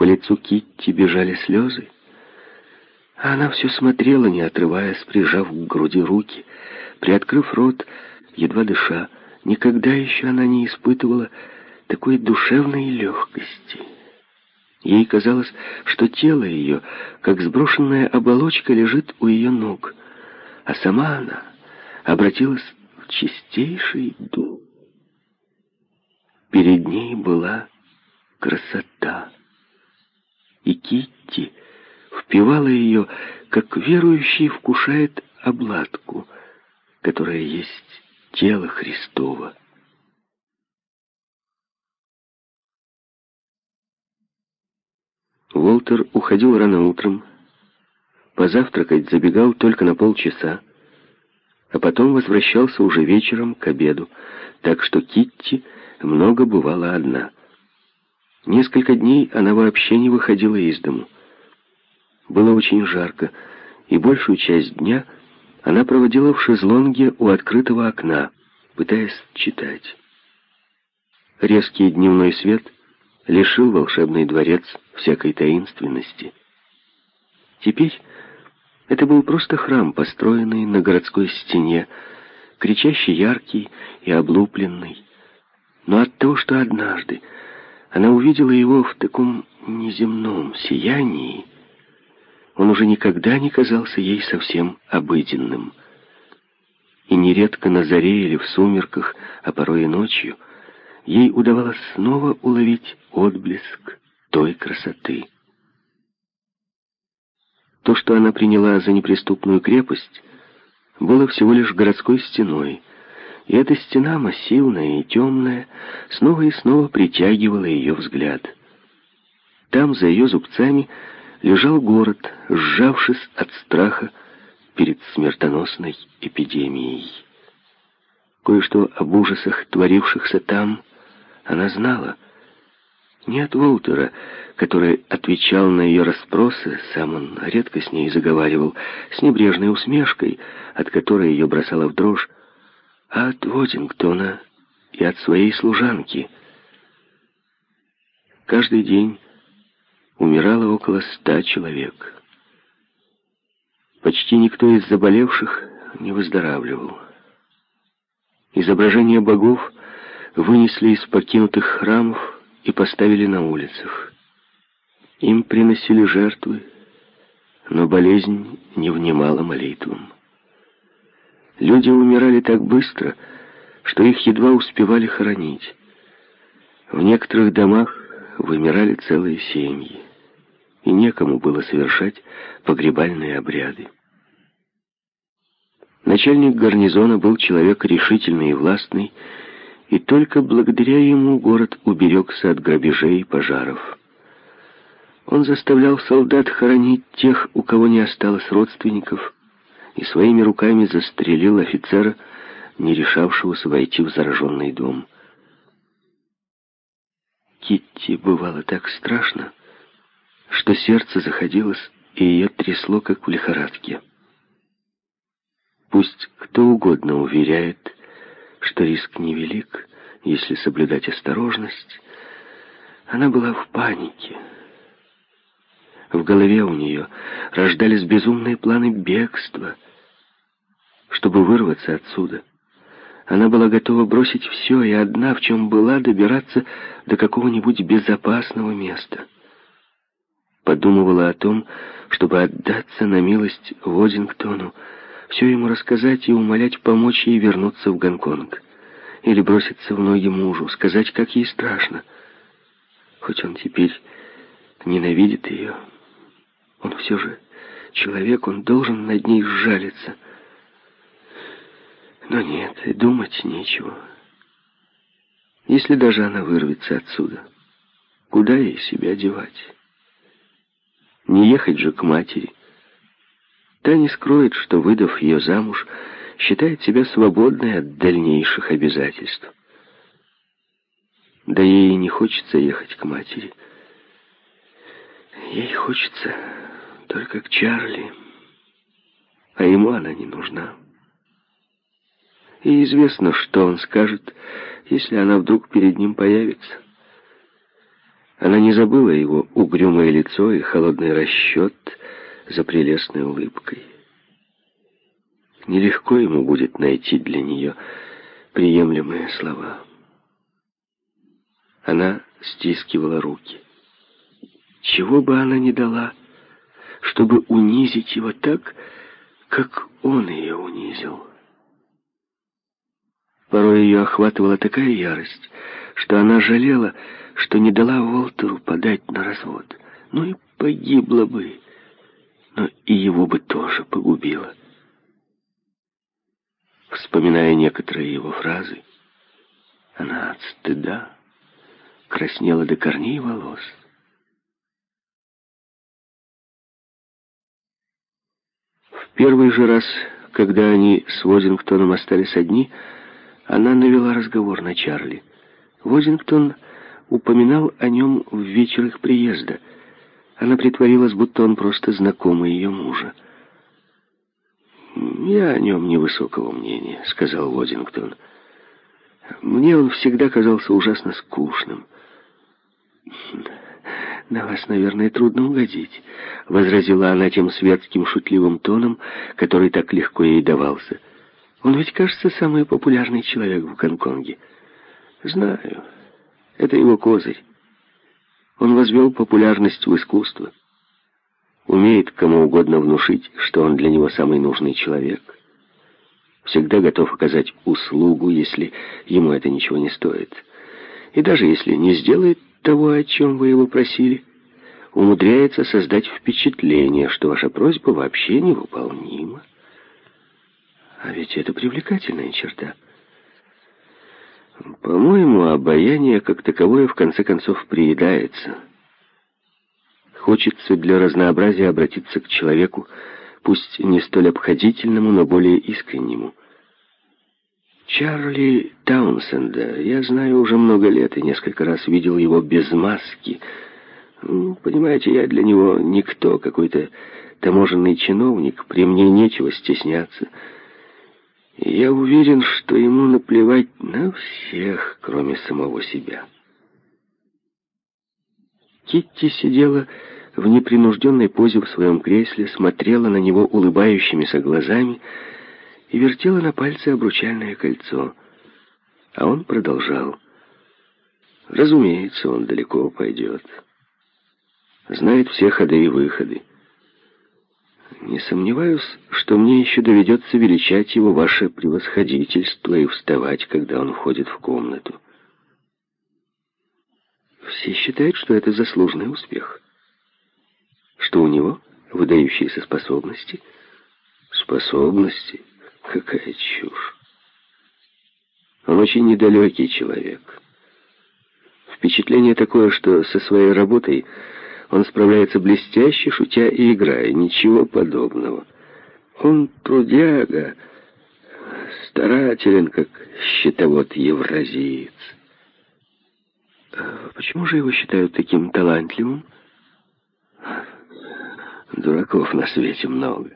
По лицу Китти бежали слезы, а она все смотрела, не отрываясь, прижав к груди руки, приоткрыв рот, едва дыша. Никогда еще она не испытывала такой душевной легкости. Ей казалось, что тело ее, как сброшенная оболочка, лежит у ее ног, а сама она обратилась в чистейший дух. Перед ней была красота, и Китти впивала ее, как верующий вкушает обладку, которая есть тело Христово. Уолтер уходил рано утром, позавтракать забегал только на полчаса, а потом возвращался уже вечером к обеду, так что Китти много бывала одна. Несколько дней она вообще не выходила из дому. Было очень жарко, и большую часть дня она проводила в шезлонге у открытого окна, пытаясь читать. Резкий дневной свет лишил волшебный дворец всякой таинственности. Теперь это был просто храм, построенный на городской стене, кричащий яркий и облупленный. Но от того, что однажды она увидела его в таком неземном сиянии, он уже никогда не казался ей совсем обыденным. И нередко на заре или в сумерках, а порой и ночью, ей удавалось снова уловить отблеск той красоты. То, что она приняла за неприступную крепость, было всего лишь городской стеной, и эта стена, массивная и темная, снова и снова притягивала ее взгляд. Там, за ее зубцами, лежал город, сжавшись от страха перед смертоносной эпидемией. Кое-что об ужасах, творившихся там, она знала. Не от Волтера, который отвечал на ее расспросы, сам он редко с ней заговаривал, с небрежной усмешкой, от которой ее бросала в дрожь, а от Водингтона и от своей служанки. Каждый день умирало около ста человек. Почти никто из заболевших не выздоравливал. Изображения богов вынесли из покинутых храмов и поставили на улицах. Им приносили жертвы, но болезнь не внимала молитвам. Люди умирали так быстро, что их едва успевали хоронить. В некоторых домах вымирали целые семьи и некому было совершать погребальные обряды. Начальник гарнизона был человек решительный и властный, и только благодаря ему город уберегся от грабежей и пожаров. Он заставлял солдат хоронить тех, у кого не осталось родственников, и своими руками застрелил офицера, не решавшегося войти в зараженный дом. Китти бывало так страшно, что сердце заходилось, и ее трясло, как в лихорадке. Пусть кто угодно уверяет, что риск невелик, если соблюдать осторожность, она была в панике. В голове у нее рождались безумные планы бегства. Чтобы вырваться отсюда, она была готова бросить все и одна, в чем была, добираться до какого-нибудь безопасного места — подумывала о том, чтобы отдаться на милость Водингтону, все ему рассказать и умолять помочь ей вернуться в Гонконг. Или броситься в ноги мужу, сказать, как ей страшно. Хоть он теперь ненавидит ее, он все же человек, он должен над ней сжалиться. Но нет, и думать нечего. Если даже она вырвется отсюда, куда ей себя девать? Не ехать же к матери. Та не скроет, что, выдав ее замуж, считает себя свободной от дальнейших обязательств. Да ей не хочется ехать к матери. Ей хочется только к Чарли, а ему она не нужна. И известно, что он скажет, если она вдруг перед ним появится. Она не забыла его угрюмое лицо и холодный расчет за прелестной улыбкой. Нелегко ему будет найти для нее приемлемые слова. Она стискивала руки. Чего бы она ни дала, чтобы унизить его так, как он ее унизил. Порой ее охватывала такая ярость, что она жалела, что не дала Уолтеру подать на развод. Ну и погибла бы, но и его бы тоже погубила. Вспоминая некоторые его фразы, она от стыда краснела до корней волос. Первый же раз, когда они с Возингтоном остались одни, она навела разговор на Чарли. Возингтон упоминал о нем в вечер их приезда. Она притворилась, будто он просто знакомый ее мужа. «Я о нем невысокого мнения», — сказал Возингтон. «Мне он всегда казался ужасно скучным». «На вас, наверное, трудно угодить», — возразила она тем светским шутливым тоном, который так легко ей давался. Он ведь, кажется, самый популярный человек в Гонконге. Знаю. Это его козырь. Он возвел популярность в искусство. Умеет кому угодно внушить, что он для него самый нужный человек. Всегда готов оказать услугу, если ему это ничего не стоит. И даже если не сделает того, о чем вы его просили, умудряется создать впечатление, что ваша просьба вообще невыполнима. А ведь это привлекательная черта. По-моему, обаяние как таковое в конце концов приедается. Хочется для разнообразия обратиться к человеку, пусть не столь обходительному, но более искреннему. Чарли Таунсенда я знаю уже много лет и несколько раз видел его без маски. Ну, понимаете, я для него никто, какой-то таможенный чиновник, при мне нечего стесняться. Я уверен, что ему наплевать на всех, кроме самого себя. Китти сидела в непринужденной позе в своем кресле, смотрела на него улыбающимися глазами и вертела на пальце обручальное кольцо. А он продолжал. Разумеется, он далеко пойдет. Знает все ходы и выходы. Не сомневаюсь, что мне еще доведется величать его ваше превосходительство и вставать, когда он входит в комнату. Все считают, что это заслуженный успех. Что у него выдающиеся способности. Способности? Какая чушь. Он очень недалекий человек. Впечатление такое, что со своей работой он справляется блестяще, шутя и играя. Ничего подобного. Он трудяга, старателен, как щитовод-евразиец. А почему же его считают таким талантливым? Дураков на свете много.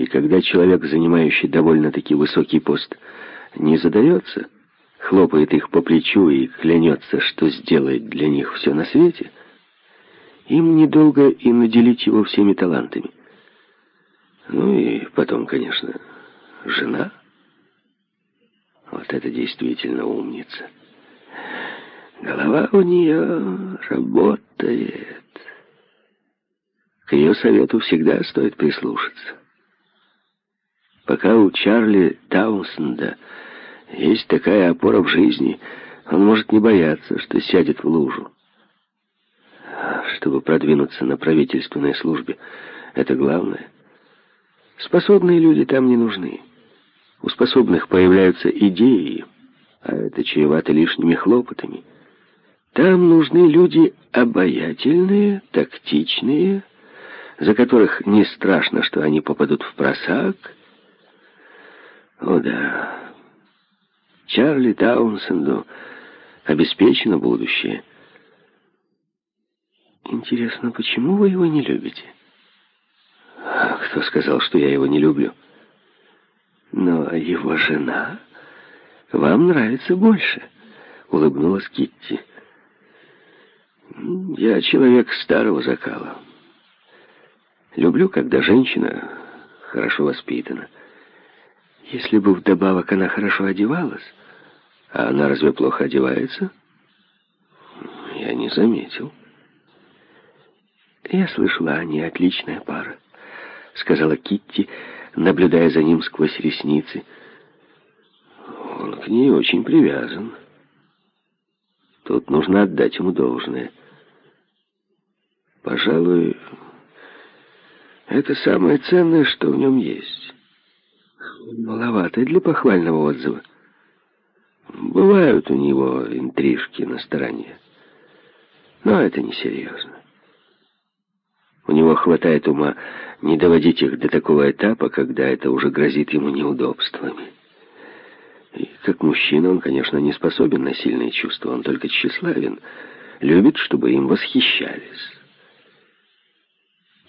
И когда человек, занимающий довольно-таки высокий пост, не задается, хлопает их по плечу и клянется, что сделает для них все на свете, им недолго и наделить его всеми талантами. Ну и потом, конечно, жена. Вот это действительно умница. Голова у нее работает. К ее совету всегда стоит прислушаться. Пока у Чарли Таунсенда есть такая опора в жизни, он может не бояться, что сядет в лужу чтобы продвинуться на правительственной службе. Это главное. Способные люди там не нужны. У способных появляются идеи, а это чревато лишними хлопотами. Там нужны люди обаятельные, тактичные, за которых не страшно, что они попадут в просак. О да, Чарли Таунсенду обеспечено будущее. Интересно, почему вы его не любите? Кто сказал, что я его не люблю? Но его жена вам нравится больше, улыбнулась Китти. Я человек старого закала. Люблю, когда женщина хорошо воспитана. Если бы вдобавок она хорошо одевалась, а она разве плохо одевается? Я не заметил. Я слышала, они отличная пара, сказала Китти, наблюдая за ним сквозь ресницы. Он к ней очень привязан. Тут нужно отдать ему должное. Пожалуй, это самое ценное, что в нем есть. Маловато для похвального отзыва. Бывают у него интрижки на стороне. Но это несерьезно. У него хватает ума не доводить их до такого этапа, когда это уже грозит ему неудобствами. И как мужчина он, конечно, не способен на сильные чувства, он только тщеславен, любит, чтобы им восхищались.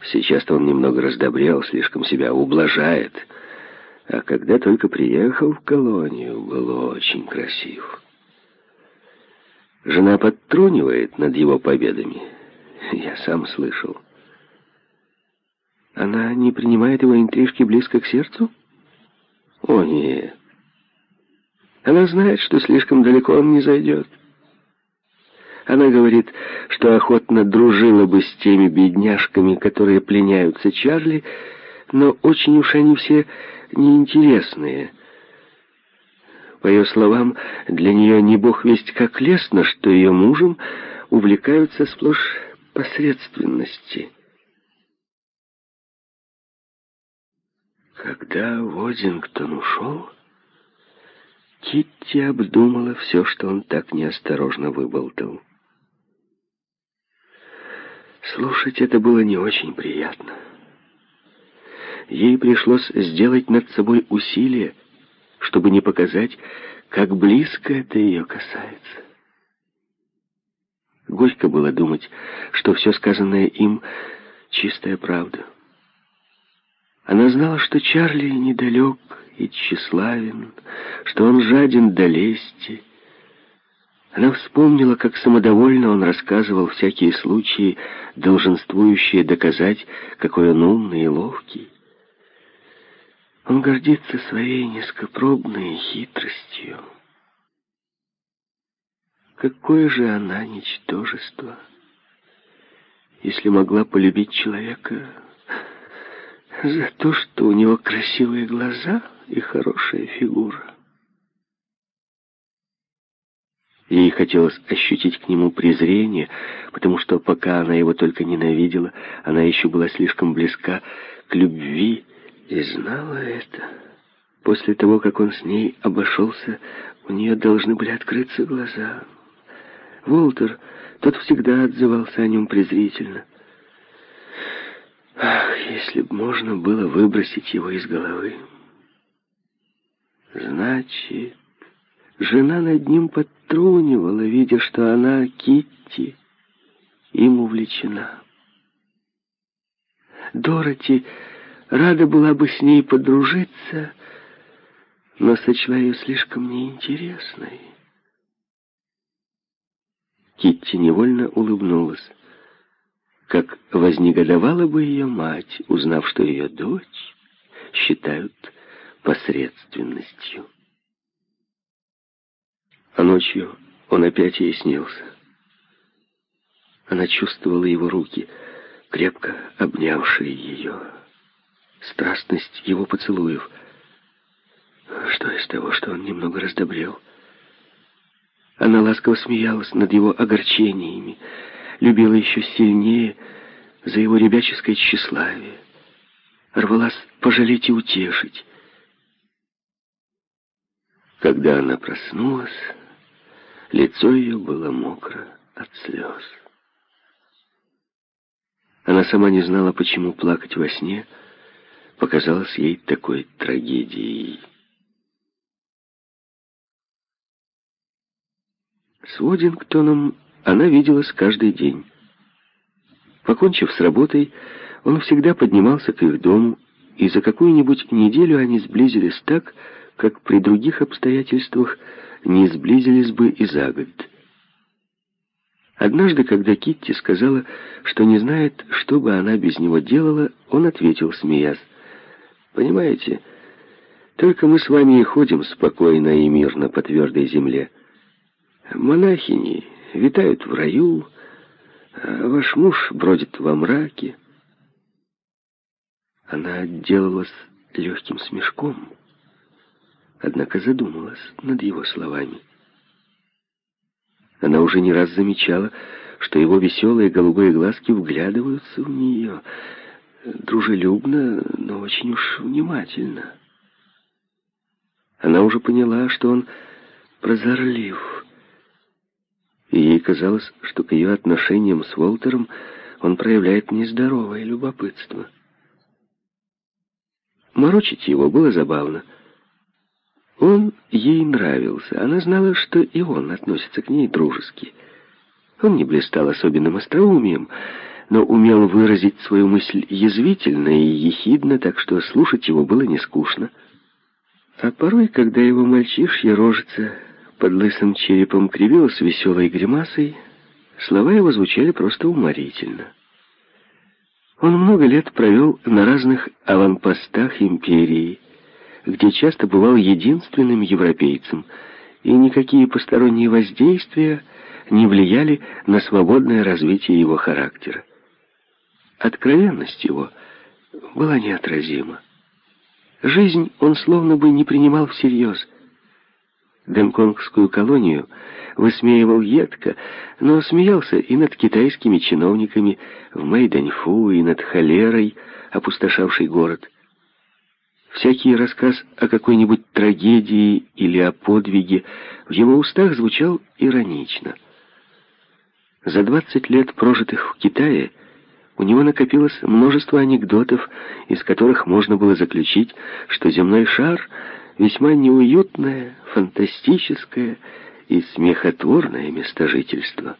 Сейчас-то он немного раздобрел, слишком себя ублажает, а когда только приехал в колонию, был очень красив. Жена подтрунивает над его победами. Я сам слышал. Она не принимает его интрижки близко к сердцу? О, нет. Она знает, что слишком далеко он не зайдет. Она говорит, что охотно дружила бы с теми бедняжками, которые пленяются Чарли, но очень уж они все неинтересные. По ее словам, для нее не бог весть как лестно, что ее мужем увлекаются сплошь посредственности. Когда Водингтон ушел, Китти обдумала все, что он так неосторожно выболтал. Слушать это было не очень приятно. Ей пришлось сделать над собой усилие, чтобы не показать, как близко это ее касается. Горько было думать, что все сказанное им — чистая правда. Она знала, что Чарли недалек и тщеславен, что он жаден до лести. Она вспомнила, как самодовольно он рассказывал всякие случаи, долженствующие доказать, какой он умный и ловкий. Он гордится своей низкопробной хитростью. Какое же она ничтожество, если могла полюбить человека за то, что у него красивые глаза и хорошая фигура. Ей хотелось ощутить к нему презрение, потому что пока она его только ненавидела, она еще была слишком близка к любви и знала это. После того, как он с ней обошелся, у нее должны были открыться глаза. Волтер, тот всегда отзывался о нем презрительно. Ах, если бы можно было выбросить его из головы. Значит, жена над ним подтрунивала, видя, что она, Китти, им увлечена. Дороти рада была бы с ней подружиться, но сочла ее слишком неинтересной. Китти невольно улыбнулась как вознегодовала бы ее мать, узнав, что ее дочь считают посредственностью. А ночью он опять ей снился. Она чувствовала его руки, крепко обнявшие ее, страстность его поцелуев. Что из того, что он немного раздобрел? Она ласково смеялась над его огорчениями, любила еще сильнее за его ребяческое тщеславие, рвалась пожалеть и утешить. Когда она проснулась, лицо ее было мокро от слез. Она сама не знала, почему плакать во сне показалось ей такой трагедией. С Водингтоном она виделась каждый день. Покончив с работой, он всегда поднимался к их дому, и за какую-нибудь неделю они сблизились так, как при других обстоятельствах не сблизились бы и за год. Однажды, когда Китти сказала, что не знает, что бы она без него делала, он ответил, смеясь, «Понимаете, только мы с вами и ходим спокойно и мирно по твердой земле. Монахини витают в раю, а ваш муж бродит во мраке». Она отделалась легким смешком, однако задумалась над его словами. Она уже не раз замечала, что его веселые голубые глазки вглядываются в нее, дружелюбно, но очень уж внимательно. Она уже поняла, что он прозорлив, и ей казалось, что к ее отношениям с Волтером он проявляет нездоровое любопытство. Морочить его было забавно — он ей нравился. Она знала, что и он относится к ней дружески. Он не блистал особенным остроумием, но умел выразить свою мысль язвительно и ехидно, так что слушать его было не скучно. А порой, когда его мальчишья рожица под лысым черепом кривилась веселой гримасой, слова его звучали просто уморительно. Он много лет провел на разных аванпостах империи, где часто бывал единственным европейцем, и никакие посторонние воздействия не влияли на свободное развитие его характера. Откровенность его была неотразима. Жизнь он словно бы не принимал всерьез. Гонконгскую колонию высмеивал едко, но смеялся и над китайскими чиновниками в Мэйданьфу, и над холерой, опустошавшей город. Всякий рассказ о какой-нибудь трагедии или о подвиге в его устах звучал иронично. За 20 лет, прожитых в Китае, у него накопилось множество анекдотов, из которых можно было заключить, что земной шар весьма неуютное, фантастическое и смехотворное место жительства.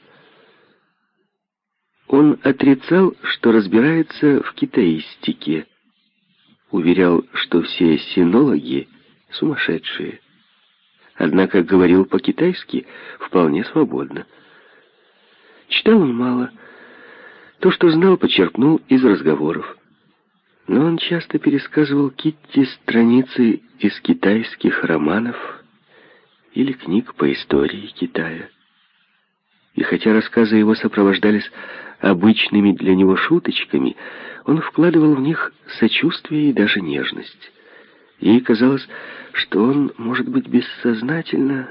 Он отрицал, что разбирается в китаистике, уверял, что все синологи сумасшедшие. Однако говорил по-китайски вполне свободно. Читал он мало. То, что знал, почерпнул из разговоров. Но он часто пересказывал Китти страницы из китайских романов или книг по истории Китая. И хотя рассказы его сопровождались обычными для него шуточками, он вкладывал в них сочувствие и даже нежность. Ей казалось, что он, может быть, бессознательно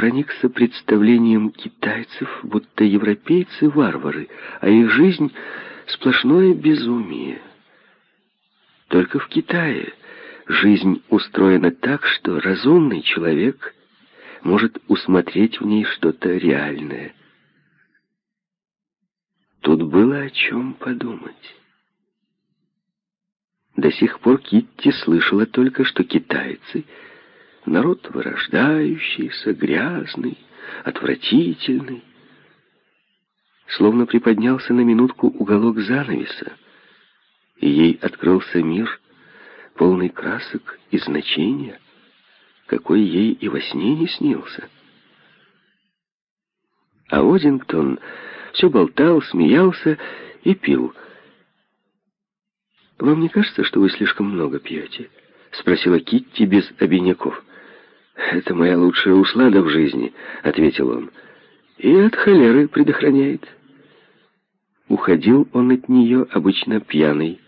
проникся представлением китайцев, будто европейцы — варвары, а их жизнь — сплошное безумие. Только в Китае жизнь устроена так, что разумный человек может усмотреть в ней что-то реальное — Тут было о чем подумать. До сих пор Китти слышала только, что китайцы — народ вырождающийся, грязный, отвратительный. Словно приподнялся на минутку уголок занавеса, и ей открылся мир, полный красок и значения, какой ей и во сне не снился. А Одингтон все болтал, смеялся и пил. «Вам не кажется, что вы слишком много пьете?» — спросила Китти без обиняков. «Это моя лучшая услада в жизни», — ответил он. «И от холеры предохраняет». Уходил он от нее обычно пьяный.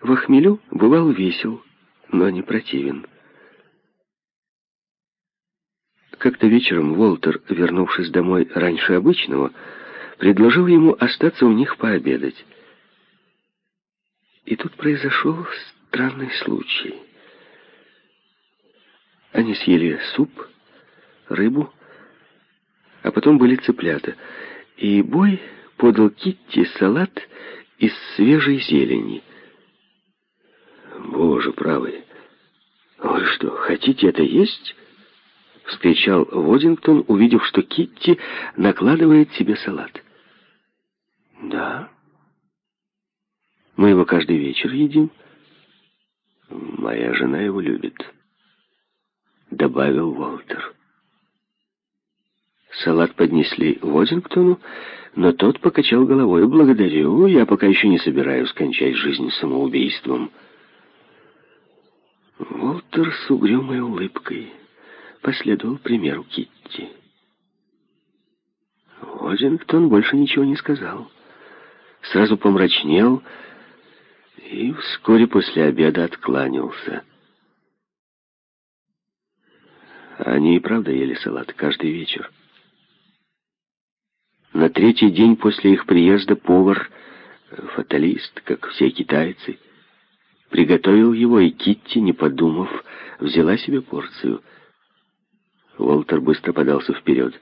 В охмелю бывал весел, но не противен. Как-то вечером Волтер, вернувшись домой раньше обычного, предложил ему остаться у них пообедать. И тут произошел странный случай. Они съели суп, рыбу, а потом были цыплята. И Бой подал Китти салат из свежей зелени. «Боже правый, вы что, хотите это есть?» — вскричал Водингтон, увидев, что Китти накладывает себе салат. Да. Мы его каждый вечер едим. Моя жена его любит, добавил Уолтер. Салат поднесли Водингтону, но тот покачал головой. «Благодарю, я пока еще не собираюсь кончать жизнь самоубийством». Волтер с угрюмой улыбкой последовал примеру Китти. Водингтон больше ничего не сказал. Сразу помрачнел и вскоре после обеда откланялся. Они и правда ели салат каждый вечер. На третий день после их приезда повар, фаталист, как все китайцы, приготовил его, и Китти, не подумав, взяла себе порцию. Уолтер быстро подался вперед.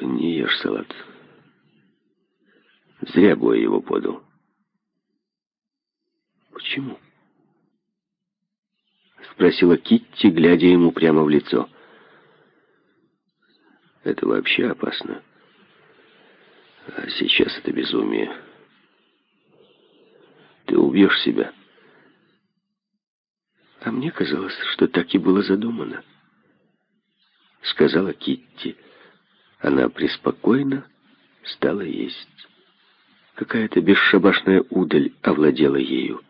«Не ешь салат. Зря Бой его подал». «Почему?» Спросила Китти, глядя ему прямо в лицо. «Это вообще опасно. А сейчас это безумие. Ты убьешь себя». «А мне казалось, что так и было задумано», — сказала Китти. Она преспокойно стала есть. Какая-то бесшабашная удаль овладела ею.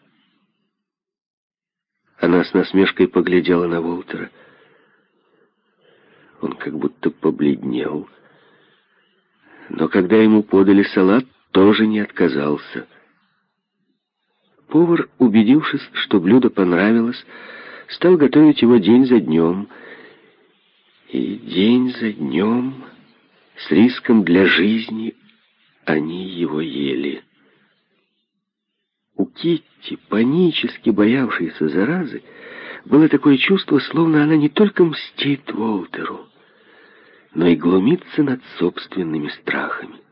Она с насмешкой поглядела на Волтера. Он как будто побледнел. Но когда ему подали салат, тоже не отказался. Повар, убедившись, что блюдо понравилось, стал готовить его день за днем. И день за днем, с риском для жизни, они его ели. У Китти, панически боявшейся заразы, было такое чувство, словно она не только мстит Волтеру, но и глумится над собственными страхами.